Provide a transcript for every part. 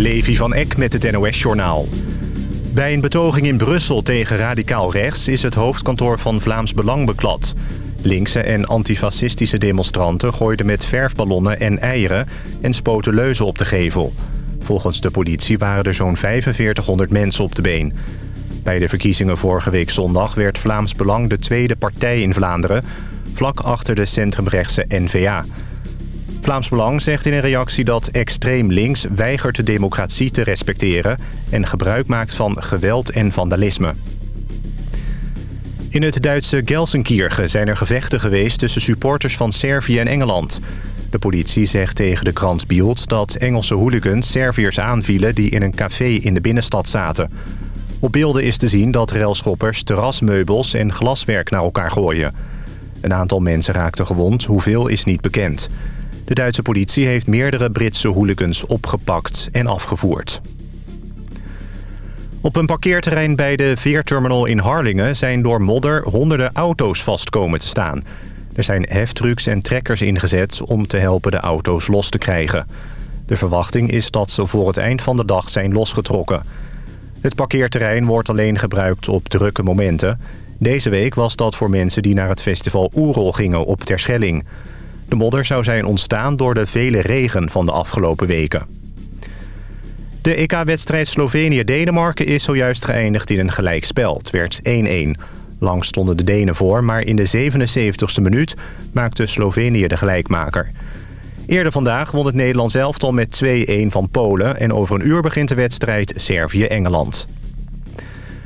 Levi van Eck met het NOS-journaal. Bij een betoging in Brussel tegen radicaal rechts... is het hoofdkantoor van Vlaams Belang beklad. Linkse en antifascistische demonstranten gooiden met verfballonnen en eieren... en spoten leuzen op de gevel. Volgens de politie waren er zo'n 4500 mensen op de been. Bij de verkiezingen vorige week zondag werd Vlaams Belang de tweede partij in Vlaanderen... vlak achter de centrumrechtse N-VA... Vlaams Belang zegt in een reactie dat extreem links weigert de democratie te respecteren... en gebruik maakt van geweld en vandalisme. In het Duitse Gelsenkirchen zijn er gevechten geweest tussen supporters van Servië en Engeland. De politie zegt tegen de krant Bild dat Engelse hooligans Serviërs aanvielen die in een café in de binnenstad zaten. Op beelden is te zien dat railschoppers terrasmeubels en glaswerk naar elkaar gooien. Een aantal mensen raakten gewond, hoeveel is niet bekend. De Duitse politie heeft meerdere Britse hooligans opgepakt en afgevoerd. Op een parkeerterrein bij de veerterminal in Harlingen... zijn door modder honderden auto's vast komen te staan. Er zijn heftrucks en trekkers ingezet om te helpen de auto's los te krijgen. De verwachting is dat ze voor het eind van de dag zijn losgetrokken. Het parkeerterrein wordt alleen gebruikt op drukke momenten. Deze week was dat voor mensen die naar het festival Oerol gingen op Terschelling... De modder zou zijn ontstaan door de vele regen van de afgelopen weken. De EK-wedstrijd Slovenië-Denemarken is zojuist geëindigd in een gelijkspel. Het werd 1-1. Lang stonden de Denen voor, maar in de 77ste minuut maakte Slovenië de gelijkmaker. Eerder vandaag won het Nederlands elftal met 2-1 van Polen... en over een uur begint de wedstrijd Servië-Engeland.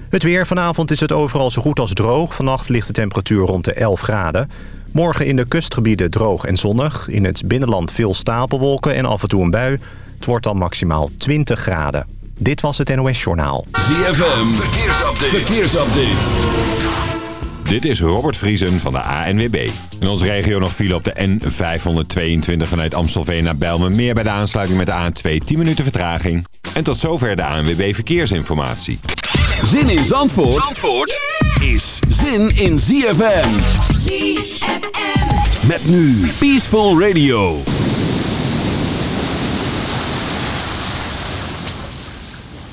Het weer. Vanavond is het overal zo goed als droog. Vannacht ligt de temperatuur rond de 11 graden. Morgen in de kustgebieden droog en zonnig. In het binnenland veel stapelwolken en af en toe een bui. Het wordt dan maximaal 20 graden. Dit was het NOS Journaal. ZFM, verkeersupdate. verkeersupdate. Dit is Robert Vriesen van de ANWB. In onze regio nog file op de N522 vanuit Amstelveen naar Bijlmermeer... bij de aansluiting met de A2 10 minuten vertraging. En tot zover de ANWB Verkeersinformatie. Zin in Zandvoort, Zandvoort is zin in ZFM. ZFM. Met nu Peaceful Radio.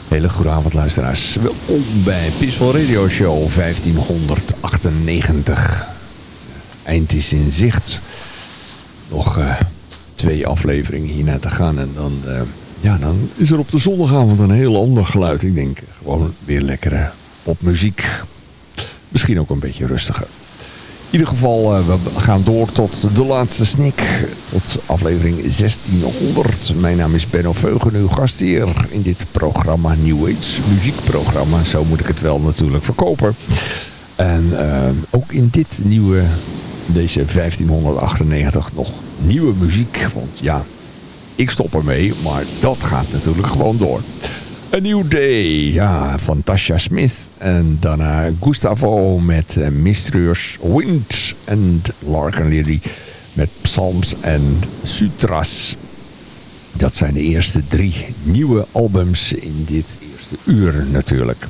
Hele goede avond luisteraars. Welkom bij Peaceful Radio Show 1598. Eind is in zicht. Nog uh, twee afleveringen hierna te gaan en dan... Uh, ja, dan is er op de zondagavond een heel ander geluid. Ik denk gewoon weer lekkere popmuziek. Misschien ook een beetje rustiger. In ieder geval, uh, we gaan door tot de laatste snik. Tot aflevering 1600. Mijn naam is Benno Veugen, uw gastheer in dit programma New Age muziekprogramma. Zo moet ik het wel natuurlijk verkopen. En uh, ook in dit nieuwe, deze 1598 nog nieuwe muziek. Want ja, ik stop ermee, maar dat gaat natuurlijk gewoon door. A New Day, ja, van Tasha Smith. En daarna Gustavo met uh, Mysterious Wind. En Larkin Lily met Psalms en Sutras. Dat zijn de eerste drie nieuwe albums in dit eerste uur natuurlijk.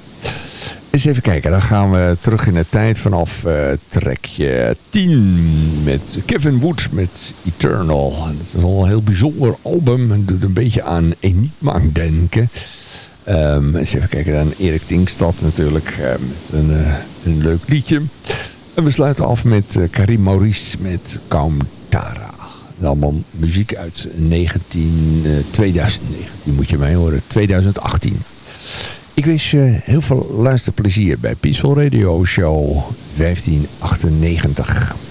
Eens even kijken, dan gaan we terug in de tijd vanaf uh, trekje 10 met Kevin Wood met Eternal. Het is al een heel bijzonder album. Het doet een beetje aan Enigma denken. Um, eens even kijken, dan Erik Dingstad natuurlijk uh, met een, uh, een leuk liedje. En we sluiten af met Karim Maurice met Kaumtara. Allemaal muziek uit 19, 2019 moet je mij horen, 2018. Ik wens je heel veel luisterplezier bij Peaceful Radio Show 1598.